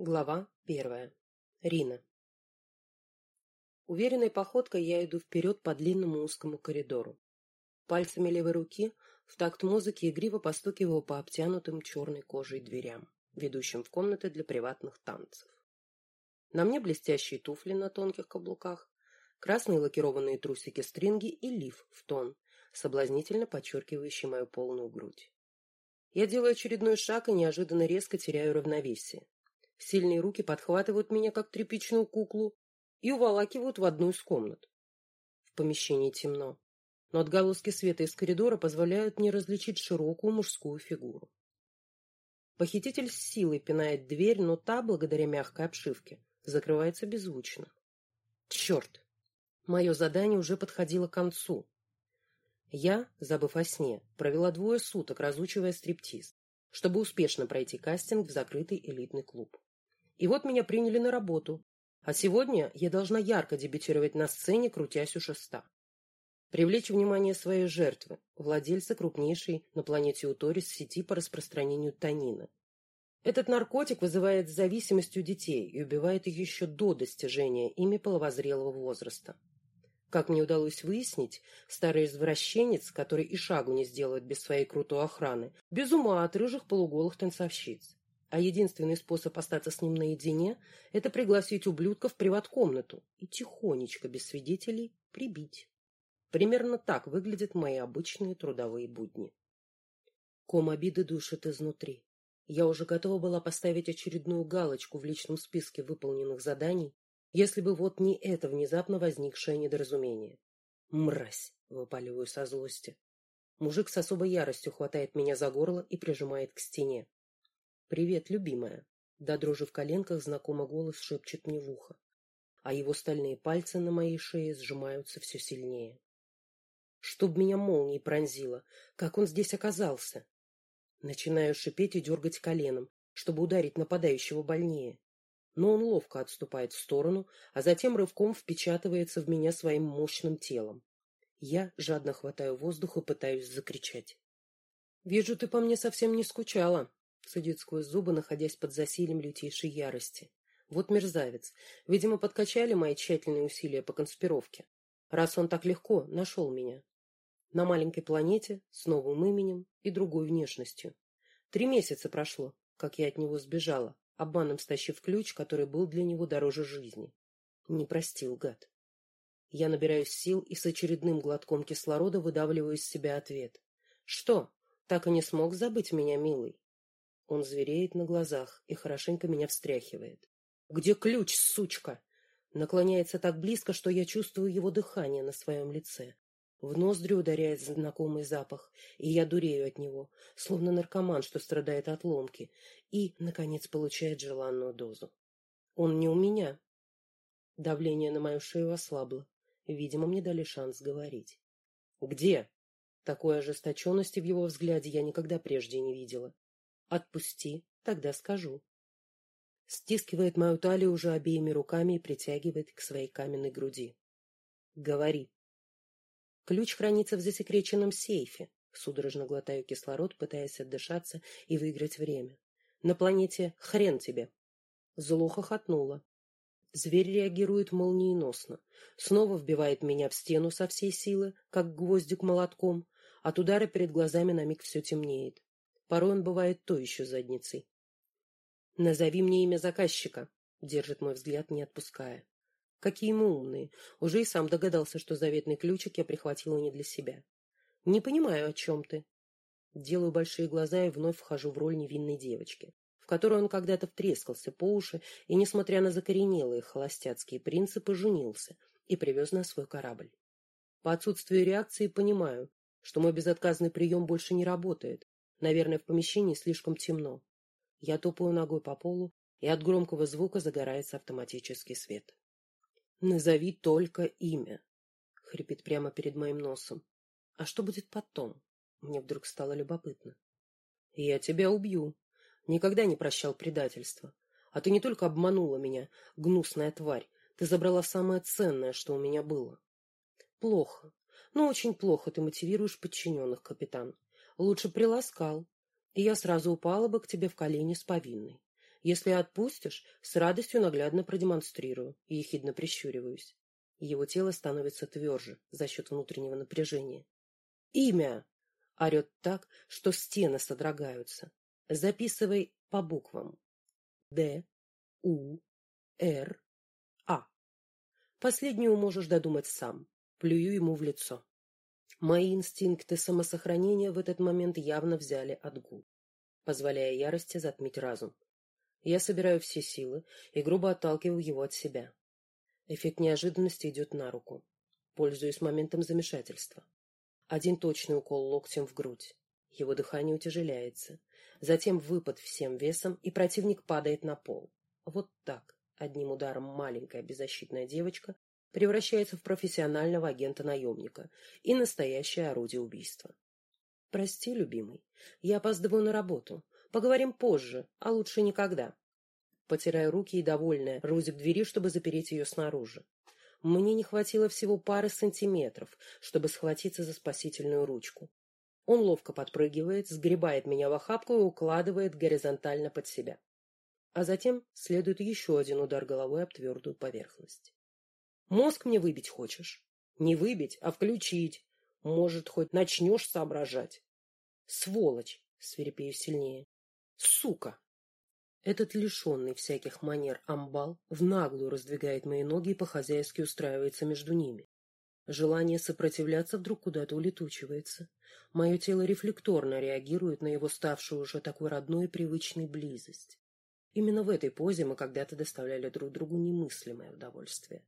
Глава первая. Рина. Уверенной походкой я иду вперед по длинному узкому коридору. Пальцами левой руки в такт музыки игриво постукиваю по обтянутым черной кожей дверям, ведущим в комнаты для приватных танцев. На мне блестящие туфли на тонких каблуках, красные лакированные трусики-стринги и лиф в тон, соблазнительно подчеркивающий мою полную грудь. Я делаю очередной шаг и неожиданно резко теряю равновесие. Сильные руки подхватывают меня, как тряпичную куклу, и уволакивают в одну из комнат. В помещении темно, но отголоски света из коридора позволяют мне различить широкую мужскую фигуру. Похититель с силой пинает дверь, но та, благодаря мягкой обшивке, закрывается беззвучно. Черт! Мое задание уже подходило к концу. Я, забыв о сне, провела двое суток, разучивая стриптиз, чтобы успешно пройти кастинг в закрытый элитный клуб. И вот меня приняли на работу, а сегодня я должна ярко дебютировать на сцене, крутясь у шеста. Привлечь внимание своей жертвы, владельца крупнейшей на планете Уторис сети по распространению танина. Этот наркотик вызывает зависимость у детей и убивает их еще до достижения ими половозрелого возраста. Как мне удалось выяснить, старый извращенец, который и шагу не сделает без своей крутой охраны, без ума от рыжих полуголых танцовщиц. А единственный способ остаться с ним наедине – это пригласить ублюдка в приват-комнату и тихонечко, без свидетелей, прибить. Примерно так выглядят мои обычные трудовые будни. Ком обиды душит изнутри. Я уже готова была поставить очередную галочку в личном списке выполненных заданий, если бы вот не это внезапно возникшее недоразумение. «Мразь!» — выпаливаю со злости. Мужик с особой яростью хватает меня за горло и прижимает к стене. «Привет, любимая!» До дрожи в коленках знакомый голос шепчет мне в ухо, а его стальные пальцы на моей шее сжимаются все сильнее. Чтоб меня молнией пронзило, как он здесь оказался? Начинаю шипеть и дергать коленом, чтобы ударить нападающего больнее. Но он ловко отступает в сторону, а затем рывком впечатывается в меня своим мощным телом. Я жадно хватаю воздух и пытаюсь закричать. «Вижу, ты по мне совсем не скучала», Цедит сквозь зубы, находясь под засилием лютейшей ярости. Вот мерзавец. Видимо, подкачали мои тщательные усилия по конспировке. Раз он так легко нашел меня. На маленькой планете, с новым именем и другой внешностью. Три месяца прошло, как я от него сбежала, обманом стащив ключ, который был для него дороже жизни. Не простил, гад. Я набираюсь сил и с очередным глотком кислорода выдавливаю из себя ответ. Что, так и не смог забыть меня, милый? Он звереет на глазах и хорошенько меня встряхивает. «Где ключ, сучка?» Наклоняется так близко, что я чувствую его дыхание на своем лице. В ноздри ударяет знакомый запах, и я дурею от него, словно наркоман, что страдает от ломки, и, наконец, получает желанную дозу. Он не у меня. Давление на мою шею ослабло. Видимо, мне дали шанс говорить. «Где?» Такой ожесточенности в его взгляде я никогда прежде не видела. Отпусти, тогда скажу. Стискивает мою талию уже обеими руками и притягивает к своей каменной груди. Говори. Ключ хранится в засекреченном сейфе. Судорожно глотаю кислород, пытаясь отдышаться и выиграть время. На планете хрен тебе. Зло хохотнуло. Зверь реагирует молниеносно. Снова вбивает меня в стену со всей силы, как гвоздик молотком. От удара перед глазами на миг все темнеет. Порой он бывает то еще задницей. «Назови мне имя заказчика», — держит мой взгляд, не отпуская. «Какие мы умные. Уже и сам догадался, что заветный ключик я прихватила не для себя. Не понимаю, о чем ты». Делаю большие глаза и вновь вхожу в роль невинной девочки, в которую он когда-то втрескался по уши и, несмотря на закоренелые холостяцкие принципы, женился и привез на свой корабль. По отсутствию реакции понимаю, что мой безотказный прием больше не работает, Наверное, в помещении слишком темно. Я топаю ногой по полу, и от громкого звука загорается автоматический свет. «Назови только имя», — хрипит прямо перед моим носом. «А что будет потом?» Мне вдруг стало любопытно. «Я тебя убью. Никогда не прощал предательства. А ты не только обманула меня, гнусная тварь, ты забрала самое ценное, что у меня было. Плохо, но очень плохо ты мотивируешь подчиненных, капитан. Лучше приласкал, и я сразу упала бы к тебе в колени с повинной. Если отпустишь, с радостью наглядно продемонстрирую и ехидно прищуриваюсь. Его тело становится тверже за счет внутреннего напряжения. «Имя!» — орет так, что стены содрогаются. Записывай по буквам. Д, У, Р, А. Последнюю можешь додумать сам. Плюю ему в лицо. Мои инстинкты самосохранения в этот момент явно взяли отгул, позволяя ярости затмить разум. Я собираю все силы и грубо отталкиваю его от себя. Эффект неожиданности идет на руку. Пользуюсь моментом замешательства. Один точный укол локтем в грудь. Его дыхание утяжеляется. Затем выпад всем весом, и противник падает на пол. Вот так, одним ударом маленькая беззащитная девочка превращается в профессионального агента-наемника и настоящее орудие убийства. Прости, любимый, я опаздываю на работу. Поговорим позже, а лучше никогда. Потираю руки и довольная, рузик двери, чтобы запереть ее снаружи. Мне не хватило всего пары сантиметров, чтобы схватиться за спасительную ручку. Он ловко подпрыгивает, сгребает меня в охапку и укладывает горизонтально под себя. А затем следует еще один удар головой об твердую поверхность. Мозг мне выбить хочешь? Не выбить, а включить. Может, хоть начнешь соображать. Сволочь, свирепею сильнее. Сука! Этот лишенный всяких манер амбал в наглую раздвигает мои ноги и по-хозяйски устраивается между ними. Желание сопротивляться вдруг куда-то улетучивается. Мое тело рефлекторно реагирует на его ставшую уже такой родной и привычной близость. Именно в этой позе мы когда-то доставляли друг другу немыслимое удовольствие,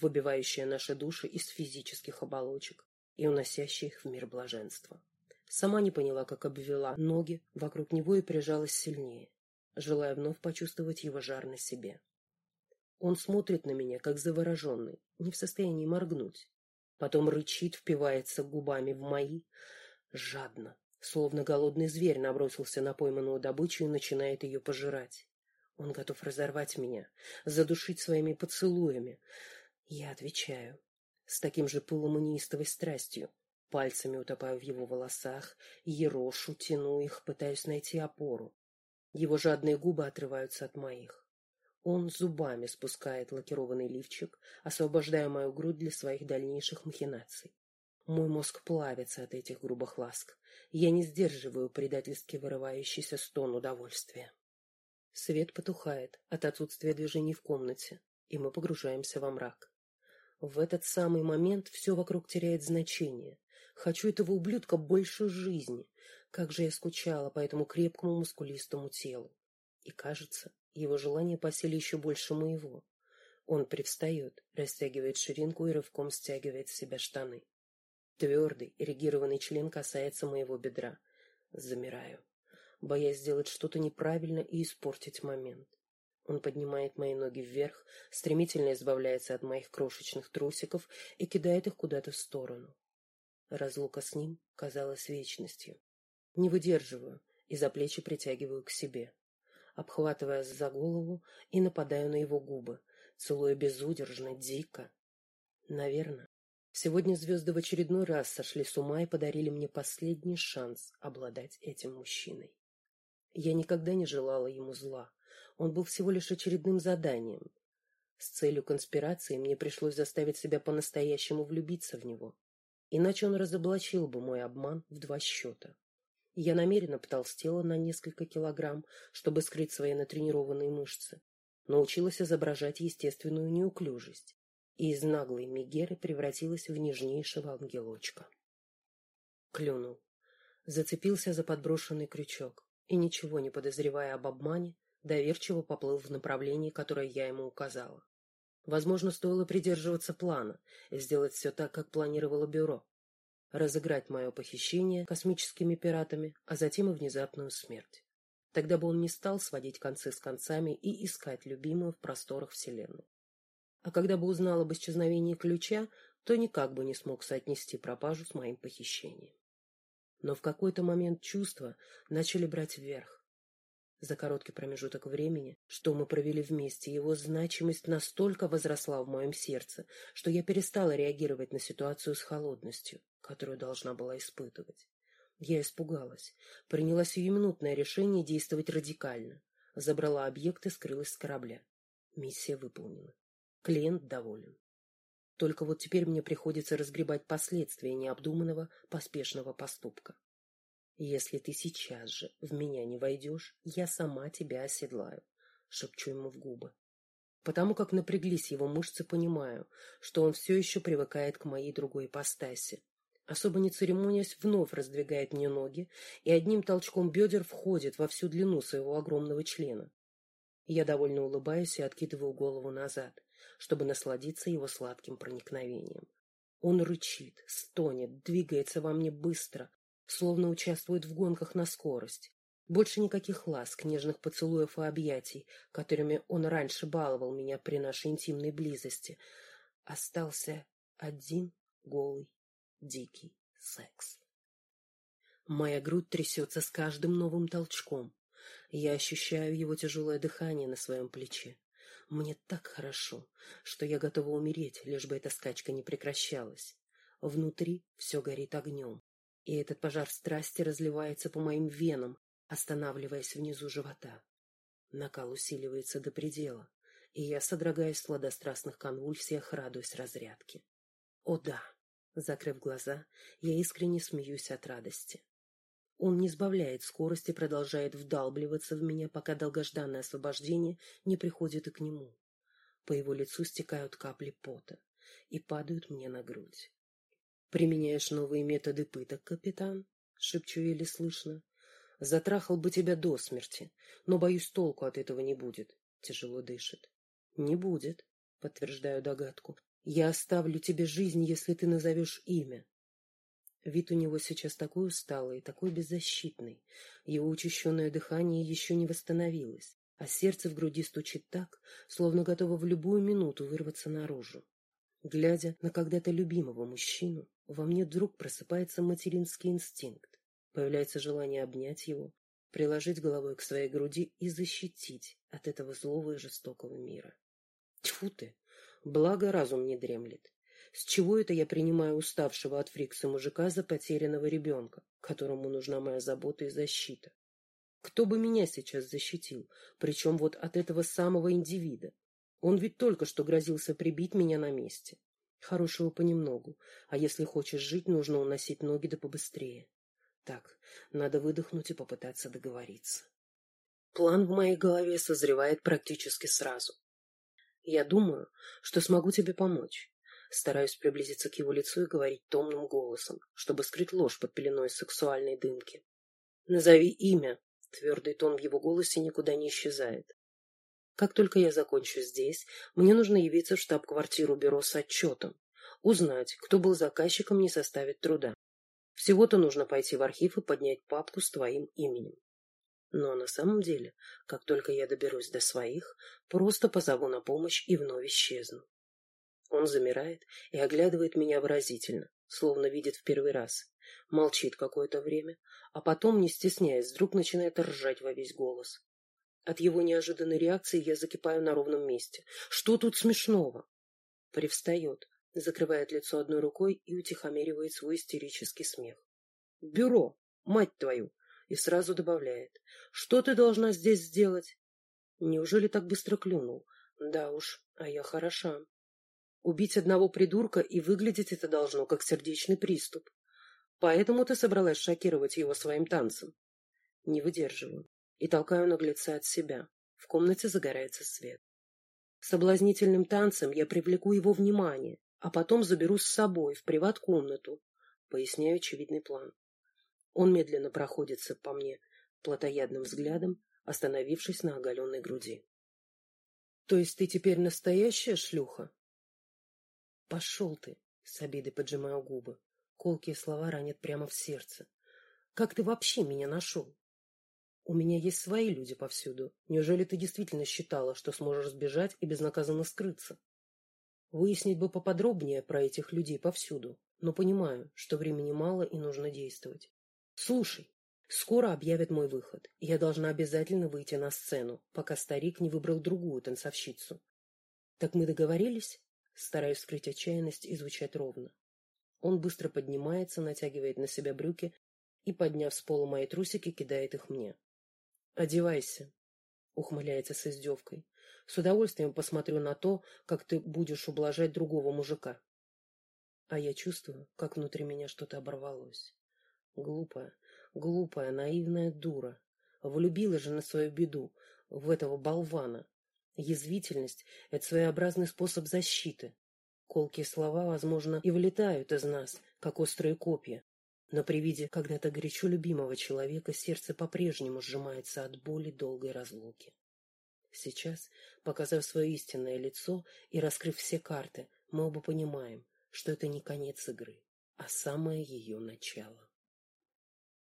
выбивающее наши души из физических оболочек и уносящее их в мир блаженства. Сама не поняла, как обвела ноги вокруг него и прижалась сильнее, желая вновь почувствовать его жар на себе. Он смотрит на меня, как завороженный, не в состоянии моргнуть. Потом рычит, впивается губами в мои, жадно, словно голодный зверь набросился на пойманную добычу и начинает ее пожирать. Он готов разорвать меня, задушить своими поцелуями. Я отвечаю с таким же пылом и неистовой страстью. Пальцами утопаю в его волосах, ерошу, тяну их, пытаюсь найти опору. Его жадные губы отрываются от моих. Он зубами спускает лакированный лифчик, освобождая мою грудь для своих дальнейших махинаций. Мой мозг плавится от этих грубых ласк. Я не сдерживаю предательски вырывающийся стон удовольствия. Свет потухает от отсутствия движений в комнате, и мы погружаемся во мрак. В этот самый момент все вокруг теряет значение. Хочу этого ублюдка больше жизни. Как же я скучала по этому крепкому мускулистому телу. И кажется, его желание по силе еще больше моего. Он привстает, растягивает ширинку и рывком стягивает с себя штаны. Твердый, эрегированный член касается моего бедра. Замираю, боясь сделать что-то неправильно и испортить момент. Он поднимает мои ноги вверх, стремительно избавляется от моих крошечных трусиков и кидает их куда-то в сторону. Разлука с ним казалась вечностью. Не выдерживаю и за плечи притягиваю к себе обхватывая за голову и нападаю на его губы, целуя безудержно, дико. Наверное, сегодня звезды в очередной раз сошли с ума и подарили мне последний шанс обладать этим мужчиной. Я никогда не желала ему зла. Он был всего лишь очередным заданием. С целью конспирации мне пришлось заставить себя по-настоящему влюбиться в него. Иначе он разоблачил бы мой обман в два счета. Я намеренно потолстела на несколько килограмм, чтобы скрыть свои натренированные мышцы. Научилась изображать естественную неуклюжесть. И из наглой Мегеры превратилась в нежнейшего ангелочка. Клюнул. Зацепился за подброшенный крючок и, ничего не подозревая об обмане, доверчиво поплыл в направлении, которое я ему указала. Возможно, стоило придерживаться плана сделать все так, как планировало бюро разыграть мое похищение космическими пиратами, а затем и внезапную смерть. Тогда бы он не стал сводить концы с концами и искать любимую в просторах Вселенной. А когда бы узнал об исчезновении ключа, то никак бы не смог соотнести пропажу с моим похищением. Но в какой-то момент чувства начали брать вверх. За короткий промежуток времени, что мы провели вместе, его значимость настолько возросла в моем сердце, что я перестала реагировать на ситуацию с холодностью, которую должна была испытывать. Я испугалась, приняла сиюминутное решение действовать радикально, забрала объект и скрылась с корабля. Миссия выполнена. Клиент доволен. Только вот теперь мне приходится разгребать последствия необдуманного, поспешного поступка. Если ты сейчас же в меня не войдешь, я сама тебя оседлаю, шепчу ему в губы. Потому как напряглись его мышцы, понимаю, что он все еще привыкает к моей другой ипостаси. Особо не церемонясь, вновь раздвигает мне ноги и одним толчком бедер входит во всю длину своего огромного члена. Я довольно улыбаюсь и откидываю голову назад, чтобы насладиться его сладким проникновением. Он рычит, стонет, двигается во мне быстро, словно участвует в гонках на скорость. Больше никаких ласк, нежных поцелуев и объятий, которыми он раньше баловал меня при нашей интимной близости. Остался один голый, дикий секс. Моя грудь трясется с каждым новым толчком. Я ощущаю его тяжелое дыхание на своем плече. Мне так хорошо, что я готова умереть, лишь бы эта скачка не прекращалась. Внутри все горит огнем, и этот пожар страсти разливается по моим венам, останавливаясь внизу живота. Накал усиливается до предела, и я содрогаюсь в сладострастных конвульсиях, радуясь разрядке. О да! Закрыв глаза, я искренне смеюсь от радости. Он не сбавляет скорости, продолжает вдалбливаться в меня, пока долгожданное освобождение не приходит и к нему. По его лицу стекают капли пота и падают мне на грудь. «Применяешь новые методы пыток, капитан?» — шепчу еле слышно. «Затрахал бы тебя до смерти, но, боюсь, толку от этого не будет», — тяжело дышит. «Не будет», — подтверждаю догадку. «Я оставлю тебе жизнь, если ты назовешь имя». Вид у него сейчас такой усталый, такой беззащитный. Его учащенное дыхание еще не восстановилось, а сердце в груди стучит так, словно готово в любую минуту вырваться наружу. Глядя на когда-то любимого мужчину, во мне вдруг просыпается материнский инстинкт. Появляется желание обнять его, приложить головой к своей груди и защитить от этого злого и жестокого мира. Тьфу ты! Благо разум не дремлет. С чего это я принимаю уставшего от фрикса мужика за потерянного ребенка, которому нужна моя забота и защита? Кто бы меня сейчас защитил, причем вот от этого самого индивида? Он ведь только что грозился прибить меня на месте. Хорошего понемногу, а если хочешь жить, нужно уносить ноги да побыстрее. Так, надо выдохнуть и попытаться договориться. План в моей голове созревает практически сразу. Я думаю, что смогу тебе помочь. Стараюсь приблизиться к его лицу и говорить томным голосом, чтобы скрыть ложь под пеленой сексуальной дымки. «Назови имя!» Твердый тон в его голосе никуда не исчезает. Как только я закончу здесь, мне нужно явиться в штаб-квартиру бюро с отчетом. Узнать, кто был заказчиком, не составит труда. Всего-то нужно пойти в архив и поднять папку с твоим именем. Но на самом деле, как только я доберусь до своих, просто позову на помощь и вновь исчезну. Он замирает и оглядывает меня выразительно, словно видит в первый раз. Молчит какое-то время, а потом, не стесняясь, вдруг начинает ржать во весь голос. От его неожиданной реакции я закипаю на ровном месте. Что тут смешного? Привстает, закрывает лицо одной рукой и утихомиривает свой истерический смех. «Бюро! Мать твою!» И сразу добавляет. «Что ты должна здесь сделать?» Неужели так быстро клюнул? Да уж, а я хороша. Убить одного придурка и выглядеть это должно, как сердечный приступ. Поэтому ты собралась шокировать его своим танцем. Не выдерживаю и толкаю наглеца от себя. В комнате загорается свет. Соблазнительным танцем я привлеку его внимание, а потом заберу с собой в приват-комнату. Поясняю очевидный план. Он медленно проходится по мне плотоядным взглядом, остановившись на оголенной груди. — То есть ты теперь настоящая шлюха? Пошел ты, с обидой поджимаю губы. Колкие слова ранят прямо в сердце. Как ты вообще меня нашел? У меня есть свои люди повсюду. Неужели ты действительно считала, что сможешь сбежать и безнаказанно скрыться? Выяснить бы поподробнее про этих людей повсюду, но понимаю, что времени мало и нужно действовать. Слушай, скоро объявят мой выход, и я должна обязательно выйти на сцену, пока старик не выбрал другую танцовщицу. Так мы договорились? Стараюсь скрыть отчаянность и звучать ровно. Он быстро поднимается, натягивает на себя брюки и, подняв с пола мои трусики, кидает их мне. «Одевайся». ухмыляется с издевкой. С удовольствием посмотрю на то, как ты будешь ублажать другого мужика. А я чувствую, как внутри меня что-то оборвалось. Глупая, глупая, наивная дура. Влюбила же на свою беду в этого болвана. Язвительность — это своеобразный способ защиты. Колкие слова, возможно, и вылетают из нас, как острые копья. Но при виде когда-то горячо любимого человека сердце по-прежнему сжимается от боли долгой разлуки. Сейчас, показав свое истинное лицо и раскрыв все карты, мы оба понимаем, что это не конец игры, а самое ее начало.